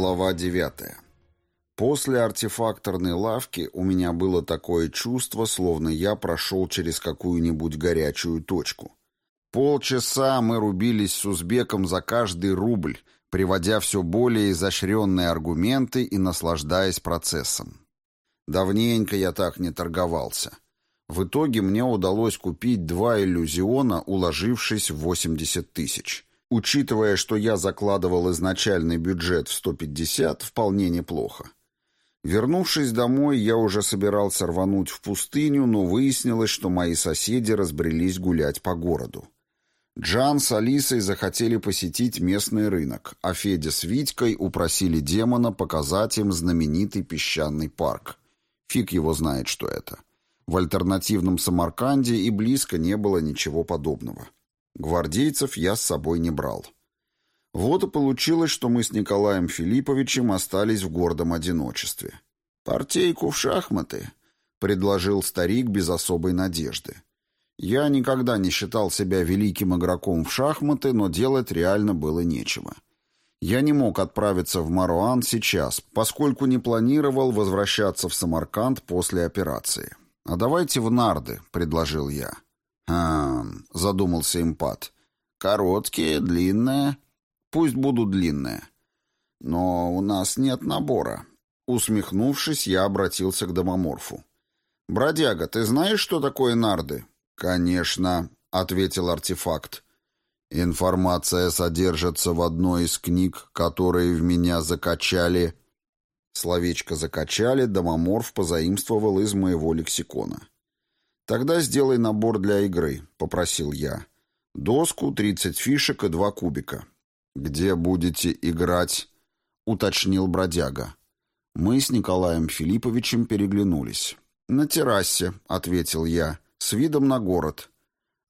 Глава 9. После артефакторной лавки у меня было такое чувство, словно я прошел через какую-нибудь горячую точку. Полчаса мы рубились с узбеком за каждый рубль, приводя все более изощренные аргументы и наслаждаясь процессом. Давненько я так не торговался. В итоге мне удалось купить два иллюзиона, уложившись в 80 тысяч. Учитывая, что я закладывал изначальный бюджет в 150, вполне неплохо. Вернувшись домой, я уже собирался рвануть в пустыню, но выяснилось, что мои соседи разбрелись гулять по городу. Джан с Алисой захотели посетить местный рынок, а Федя с Витькой упросили демона показать им знаменитый песчаный парк. Фиг его знает, что это. В альтернативном Самарканде и близко не было ничего подобного. Гвардейцев я с собой не брал. Вот и получилось, что мы с Николаем Филипповичем остались в гордом одиночестве. «Партейку в шахматы», — предложил старик без особой надежды. Я никогда не считал себя великим игроком в шахматы, но делать реально было нечего. Я не мог отправиться в Маруан сейчас, поскольку не планировал возвращаться в Самарканд после операции. «А давайте в нарды», — предложил я. «А, — задумался импат. Короткие, длинные. Пусть будут длинные. Но у нас нет набора». Усмехнувшись, я обратился к домоморфу. «Бродяга, ты знаешь, что такое нарды?» «Конечно», — ответил артефакт. «Информация содержится в одной из книг, которые в меня закачали...» Словечко «закачали» домоморф позаимствовал из моего лексикона. «Тогда сделай набор для игры», — попросил я. «Доску, 30 фишек и два кубика». «Где будете играть?» — уточнил бродяга. Мы с Николаем Филипповичем переглянулись. «На террасе», — ответил я, — «с видом на город».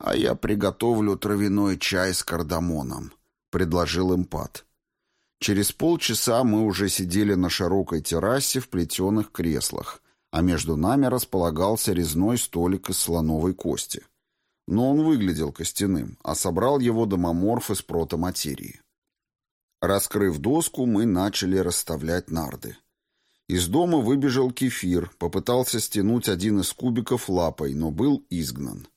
«А я приготовлю травяной чай с кардамоном», — предложил импат. Через полчаса мы уже сидели на широкой террасе в плетеных креслах — а между нами располагался резной столик из слоновой кости. Но он выглядел костяным, а собрал его домоморф из протоматерии. Раскрыв доску, мы начали расставлять нарды. Из дома выбежал кефир, попытался стянуть один из кубиков лапой, но был изгнан.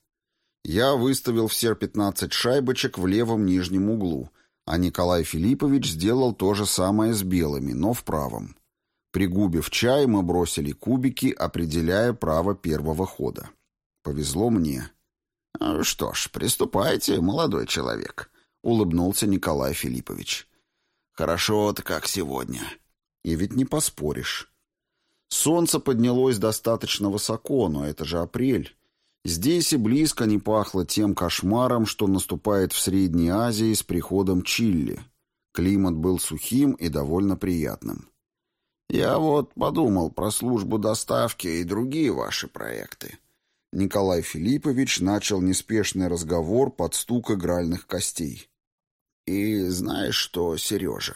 Я выставил все пятнадцать шайбочек в левом нижнем углу, а Николай Филиппович сделал то же самое с белыми, но в правом. Пригубив чай, мы бросили кубики, определяя право первого хода. Повезло мне. «А «Что ж, приступайте, молодой человек», — улыбнулся Николай Филиппович. «Хорошо-то как сегодня». И ведь не поспоришь. Солнце поднялось достаточно высоко, но это же апрель. Здесь и близко не пахло тем кошмаром, что наступает в Средней Азии с приходом Чилли. Климат был сухим и довольно приятным. Я вот подумал про службу доставки и другие ваши проекты. Николай Филиппович начал неспешный разговор под стук игральных костей. И знаешь что, Сережа,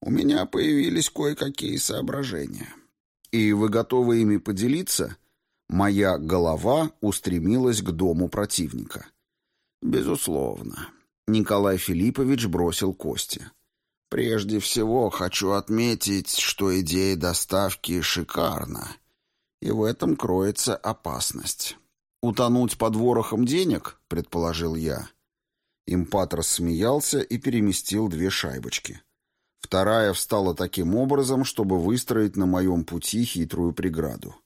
у меня появились кое-какие соображения. И вы готовы ими поделиться? Моя голова устремилась к дому противника. Безусловно. Николай Филиппович бросил кости. Прежде всего хочу отметить, что идея доставки шикарна, и в этом кроется опасность. «Утонуть под ворохом денег?» — предположил я. Импат рассмеялся и переместил две шайбочки. Вторая встала таким образом, чтобы выстроить на моем пути хитрую преграду.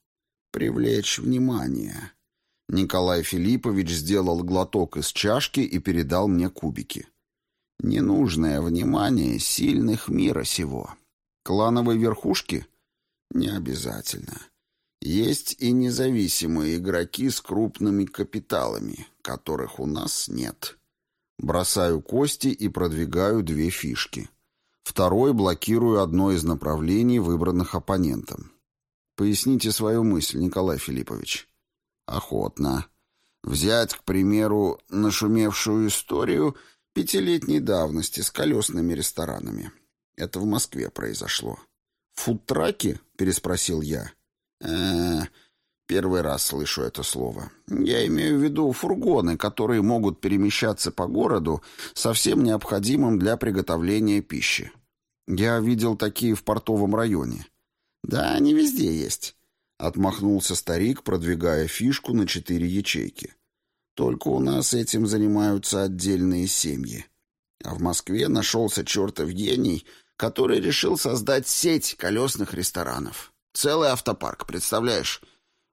«Привлечь внимание». Николай Филиппович сделал глоток из чашки и передал мне кубики. Ненужное внимание сильных мира сего. Клановой верхушки? Не обязательно. Есть и независимые игроки с крупными капиталами, которых у нас нет. Бросаю кости и продвигаю две фишки. Второй блокирую одно из направлений, выбранных оппонентом. Поясните свою мысль, Николай Филиппович. Охотно. Взять, к примеру, нашумевшую историю — Пятилетней давности с колесными ресторанами. Это в Москве произошло. «Фудтраки?» — переспросил я. э Первый раз слышу это слово. Я имею в виду фургоны, которые могут перемещаться по городу со всем необходимым для приготовления пищи. Я видел такие в портовом районе. Да, они везде есть. Отмахнулся старик, продвигая фишку на четыре ячейки. Только у нас этим занимаются отдельные семьи. А в Москве нашелся чертов гений, который решил создать сеть колесных ресторанов. Целый автопарк, представляешь?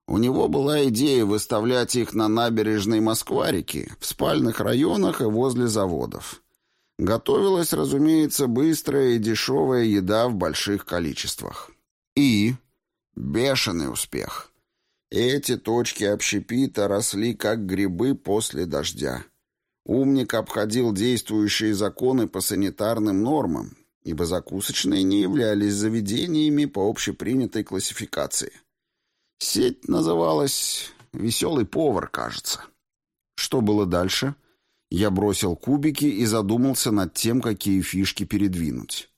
У него была идея выставлять их на набережной Москва-реки, в спальных районах и возле заводов. Готовилась, разумеется, быстрая и дешевая еда в больших количествах. И бешеный успех. Эти точки общепита росли как грибы после дождя. Умник обходил действующие законы по санитарным нормам, ибо закусочные не являлись заведениями по общепринятой классификации. Сеть называлась «Веселый повар», кажется. Что было дальше? Я бросил кубики и задумался над тем, какие фишки передвинуть.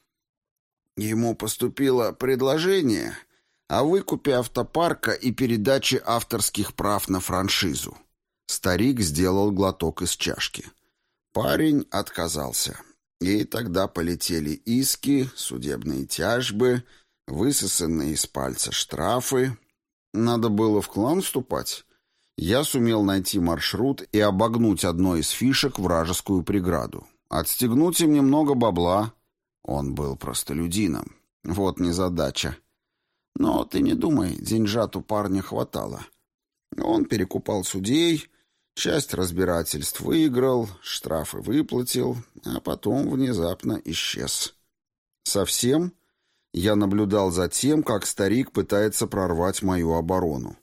Ему поступило предложение о выкупе автопарка и передаче авторских прав на франшизу. Старик сделал глоток из чашки. Парень отказался. И тогда полетели иски, судебные тяжбы, высосанные из пальца штрафы, надо было в клан вступать. Я сумел найти маршрут и обогнуть одной из фишек вражескую преграду. Отстегнуть им немного бабла. Он был простолюдином. Вот незадача. Но ты не думай, деньжат у парня хватало. Он перекупал судей, часть разбирательств выиграл, штрафы выплатил, а потом внезапно исчез. Совсем? Я наблюдал за тем, как старик пытается прорвать мою оборону.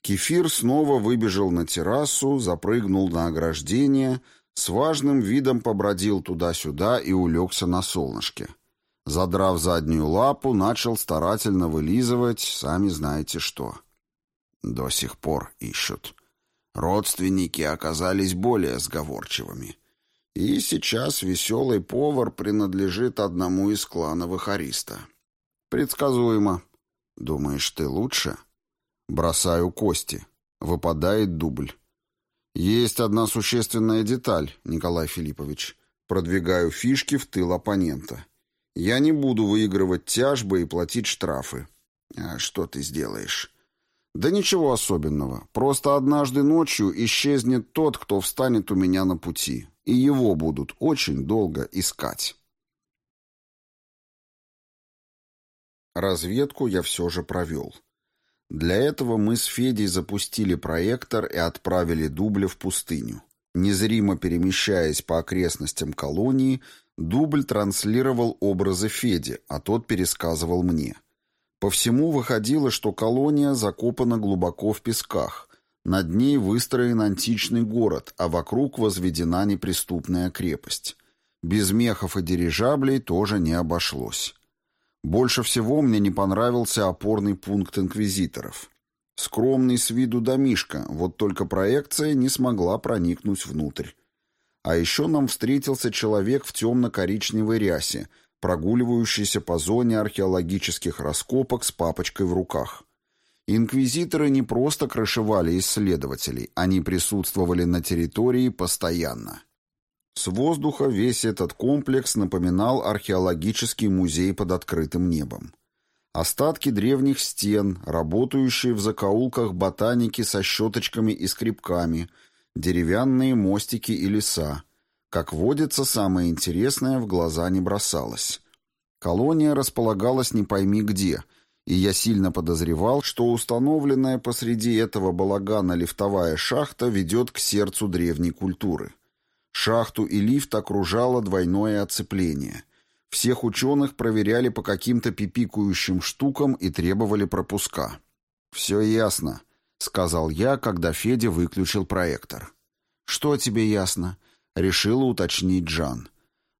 Кефир снова выбежал на террасу, запрыгнул на ограждение, с важным видом побродил туда-сюда и улегся на солнышке. Задрав заднюю лапу, начал старательно вылизывать, сами знаете что. До сих пор ищут. Родственники оказались более сговорчивыми. И сейчас веселый повар принадлежит одному из клановых ариста. Предсказуемо. Думаешь, ты лучше? Бросаю кости. Выпадает дубль. Есть одна существенная деталь, Николай Филиппович. Продвигаю фишки в тыл оппонента. Я не буду выигрывать тяжбы и платить штрафы. А что ты сделаешь? Да ничего особенного. Просто однажды ночью исчезнет тот, кто встанет у меня на пути, и его будут очень долго искать. Разведку я все же провел. Для этого мы с Федей запустили проектор и отправили дубля в пустыню. Незримо перемещаясь по окрестностям колонии, дубль транслировал образы Феди, а тот пересказывал мне. По всему выходило, что колония закопана глубоко в песках. Над ней выстроен античный город, а вокруг возведена неприступная крепость. Без мехов и дирижаблей тоже не обошлось. Больше всего мне не понравился опорный пункт инквизиторов. Скромный с виду домишка, вот только проекция не смогла проникнуть внутрь. А еще нам встретился человек в темно-коричневой рясе, прогуливающийся по зоне археологических раскопок с папочкой в руках. Инквизиторы не просто крышевали исследователей, они присутствовали на территории постоянно. С воздуха весь этот комплекс напоминал археологический музей под открытым небом. Остатки древних стен, работающие в закоулках ботаники со щеточками и скребками, деревянные мостики и леса. Как водится, самое интересное в глаза не бросалось. Колония располагалась не пойми где, и я сильно подозревал, что установленная посреди этого балагана лифтовая шахта ведет к сердцу древней культуры. Шахту и лифт окружало двойное оцепление. Всех ученых проверяли по каким-то пипикующим штукам и требовали пропуска. «Все ясно», — сказал я, когда Федя выключил проектор. «Что тебе ясно?» — решила уточнить Джан.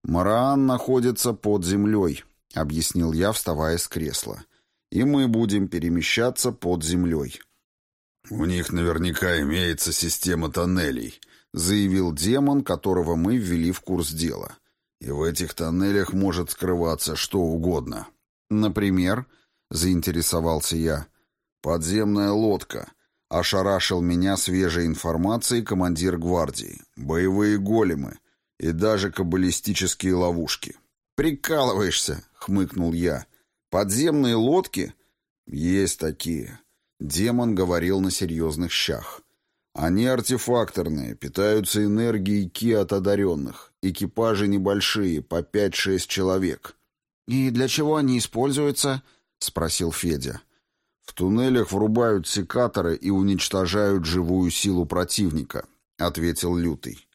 «Мараан находится под землей», — объяснил я, вставая с кресла. «И мы будем перемещаться под землей». «У них наверняка имеется система тоннелей», заявил демон, которого мы ввели в курс дела. И в этих тоннелях может скрываться что угодно. Например, заинтересовался я. Подземная лодка. Ошарашил меня свежей информацией командир гвардии. Боевые големы. И даже каббалистические ловушки. «Прикалываешься», — хмыкнул я. «Подземные лодки?» «Есть такие». Демон говорил на серьезных щах. «Они артефакторные, питаются энергией ки от одаренных. Экипажи небольшие, по пять-шесть человек». «И для чего они используются?» — спросил Федя. «В туннелях врубают секаторы и уничтожают живую силу противника», — ответил Лютый.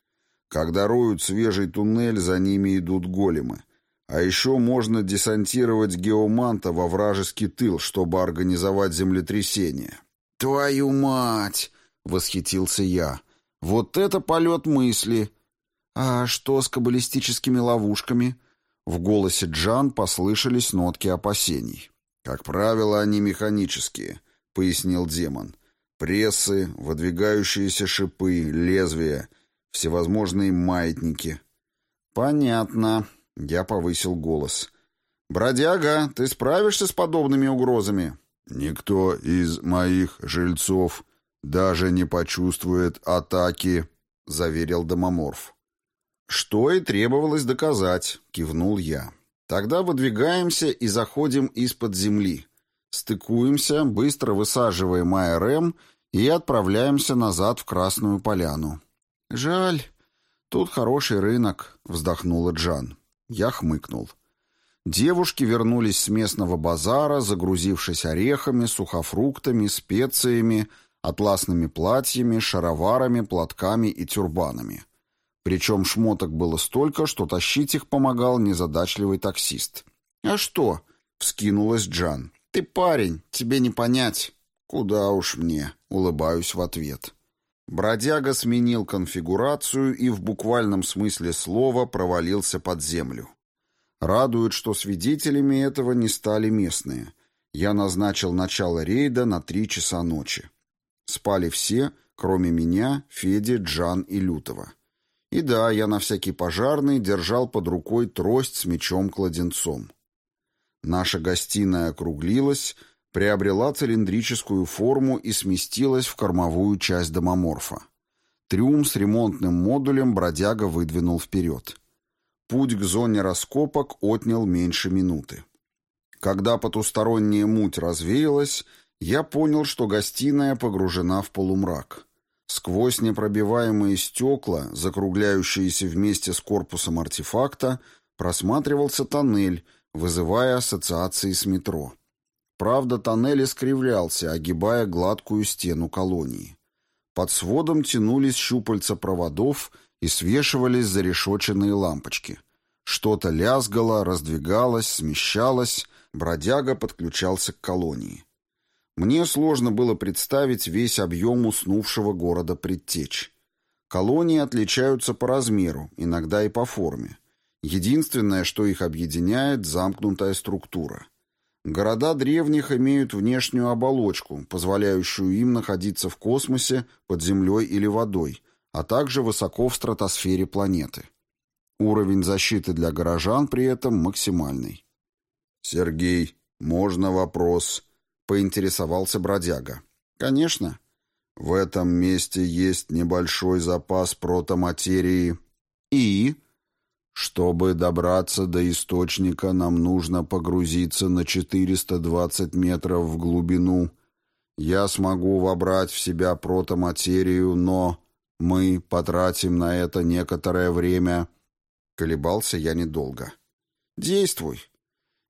«Когда роют свежий туннель, за ними идут големы. А еще можно десантировать геоманта во вражеский тыл, чтобы организовать землетрясение». «Твою мать!» — восхитился я. «Вот это полет мысли!» «А что с каббалистическими ловушками?» В голосе Джан послышались нотки опасений. «Как правило, они механические», — пояснил демон. «Прессы, выдвигающиеся шипы, лезвия, всевозможные маятники». «Понятно», — я повысил голос. «Бродяга, ты справишься с подобными угрозами?» «Никто из моих жильцов даже не почувствует атаки», — заверил Домоморф. «Что и требовалось доказать», — кивнул я. «Тогда выдвигаемся и заходим из-под земли. Стыкуемся, быстро высаживаем АРМ и отправляемся назад в Красную Поляну». «Жаль, тут хороший рынок», — вздохнула Джан. Я хмыкнул. Девушки вернулись с местного базара, загрузившись орехами, сухофруктами, специями, атласными платьями, шароварами, платками и тюрбанами. Причем шмоток было столько, что тащить их помогал незадачливый таксист. «А что?» — вскинулась Джан. «Ты парень, тебе не понять». «Куда уж мне», — улыбаюсь в ответ. Бродяга сменил конфигурацию и в буквальном смысле слова провалился под землю. Радует, что свидетелями этого не стали местные. Я назначил начало рейда на три часа ночи. Спали все, кроме меня, Феди, Джан и Лютова. И да, я на всякий пожарный держал под рукой трость с мечом-кладенцом. Наша гостиная округлилась, приобрела цилиндрическую форму и сместилась в кормовую часть домоморфа. Трюм с ремонтным модулем бродяга выдвинул вперед. Путь к зоне раскопок отнял меньше минуты. Когда потусторонняя муть развеялась, я понял, что гостиная погружена в полумрак. Сквозь непробиваемые стекла, закругляющиеся вместе с корпусом артефакта, просматривался тоннель, вызывая ассоциации с метро. Правда, тоннель искривлялся, огибая гладкую стену колонии. Под сводом тянулись щупальца проводов и свешивались зарешоченные лампочки. Что-то лязгало, раздвигалось, смещалось, бродяга подключался к колонии. Мне сложно было представить весь объем уснувшего города предтеч. Колонии отличаются по размеру, иногда и по форме. Единственное, что их объединяет – замкнутая структура. Города древних имеют внешнюю оболочку, позволяющую им находиться в космосе, под землей или водой, а также высоко в стратосфере планеты. Уровень защиты для горожан при этом максимальный. «Сергей, можно вопрос?» — поинтересовался бродяга. «Конечно. В этом месте есть небольшой запас протоматерии. И...» «Чтобы добраться до источника, нам нужно погрузиться на 420 метров в глубину. Я смогу вобрать в себя протоматерию, но мы потратим на это некоторое время». Колебался я недолго. «Действуй»,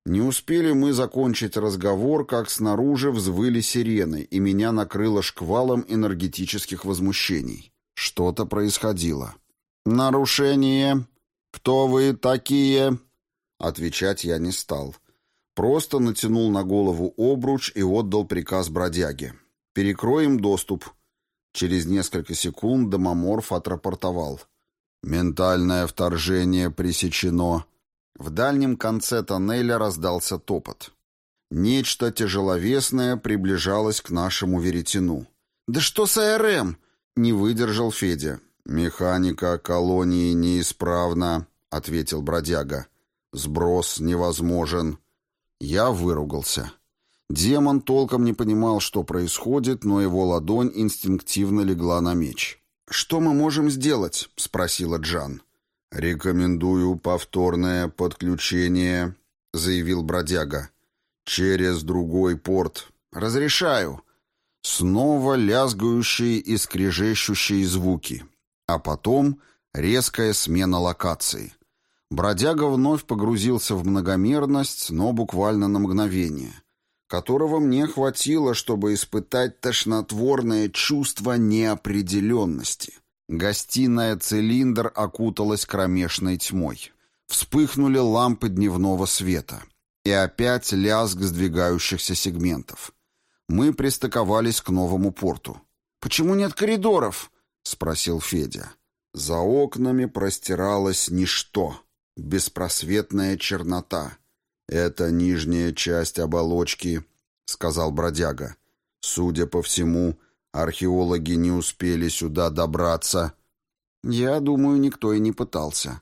не успели мы закончить разговор, как снаружи взвыли сирены, и меня накрыло шквалом энергетических возмущений. Что-то происходило. «Нарушение! Кто вы такие?» Отвечать я не стал. Просто натянул на голову обруч и отдал приказ бродяге. «Перекроем доступ». Через несколько секунд домоморф отрапортовал. «Ментальное вторжение пресечено. В дальнем конце тоннеля раздался топот. Нечто тяжеловесное приближалось к нашему веретену. «Да что с АРМ?» — не выдержал Федя. «Механика колонии неисправна», — ответил бродяга. «Сброс невозможен». Я выругался. Демон толком не понимал, что происходит, но его ладонь инстинктивно легла на меч. «Что мы можем сделать?» — спросила Джан. «Рекомендую повторное подключение», — заявил бродяга. «Через другой порт. Разрешаю». Снова лязгающие и скрежещущие звуки. А потом резкая смена локации. Бродяга вновь погрузился в многомерность, но буквально на мгновение, которого мне хватило, чтобы испытать тошнотворное чувство неопределенности. Гостиная цилиндр окуталась кромешной тьмой. Вспыхнули лампы дневного света. И опять лязг сдвигающихся сегментов. Мы пристыковались к новому порту. «Почему нет коридоров?» — спросил Федя. За окнами простиралось ничто, беспросветная чернота. «Это нижняя часть оболочки», — сказал бродяга. «Судя по всему, археологи не успели сюда добраться». «Я думаю, никто и не пытался.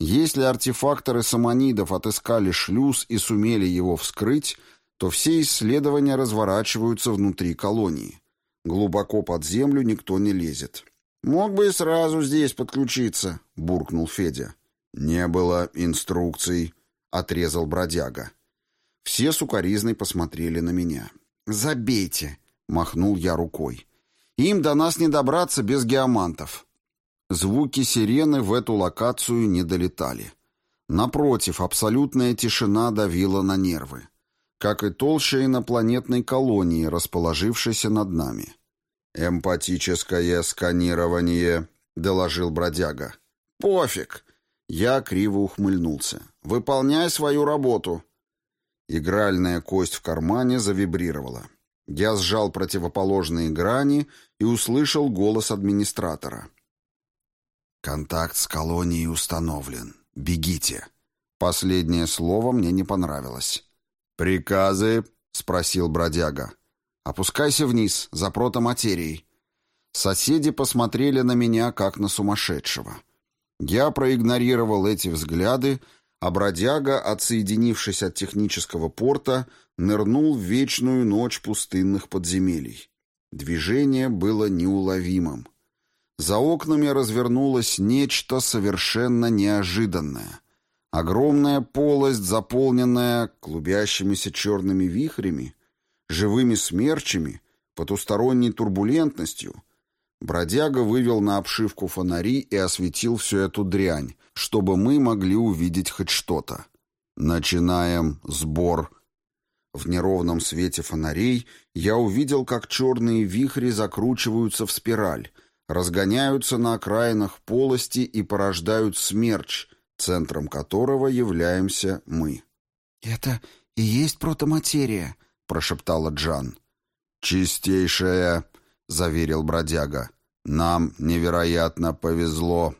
Если артефакторы саманидов отыскали шлюз и сумели его вскрыть, то все исследования разворачиваются внутри колонии. Глубоко под землю никто не лезет. «Мог бы и сразу здесь подключиться», — буркнул Федя. «Не было инструкций», — отрезал бродяга. Все сукоризной посмотрели на меня. «Забейте», — махнул я рукой. «Им до нас не добраться без геомантов». Звуки сирены в эту локацию не долетали. Напротив, абсолютная тишина давила на нервы как и толща инопланетной колонии, расположившейся над нами. «Эмпатическое сканирование», — доложил бродяга. «Пофиг!» Я криво ухмыльнулся. «Выполняй свою работу!» Игральная кость в кармане завибрировала. Я сжал противоположные грани и услышал голос администратора. «Контакт с колонией установлен. Бегите!» Последнее слово мне не понравилось. «Приказы?» — спросил бродяга. «Опускайся вниз, за протоматерией». Соседи посмотрели на меня, как на сумасшедшего. Я проигнорировал эти взгляды, а бродяга, отсоединившись от технического порта, нырнул в вечную ночь пустынных подземелий. Движение было неуловимым. За окнами развернулось нечто совершенно неожиданное. Огромная полость, заполненная клубящимися черными вихрями, живыми смерчами, потусторонней турбулентностью. Бродяга вывел на обшивку фонари и осветил всю эту дрянь, чтобы мы могли увидеть хоть что-то. Начинаем сбор. В неровном свете фонарей я увидел, как черные вихри закручиваются в спираль, разгоняются на окраинах полости и порождают смерч, центром которого являемся мы. «Это и есть протоматерия», — прошептала Джан. «Чистейшая», — заверил бродяга. «Нам невероятно повезло».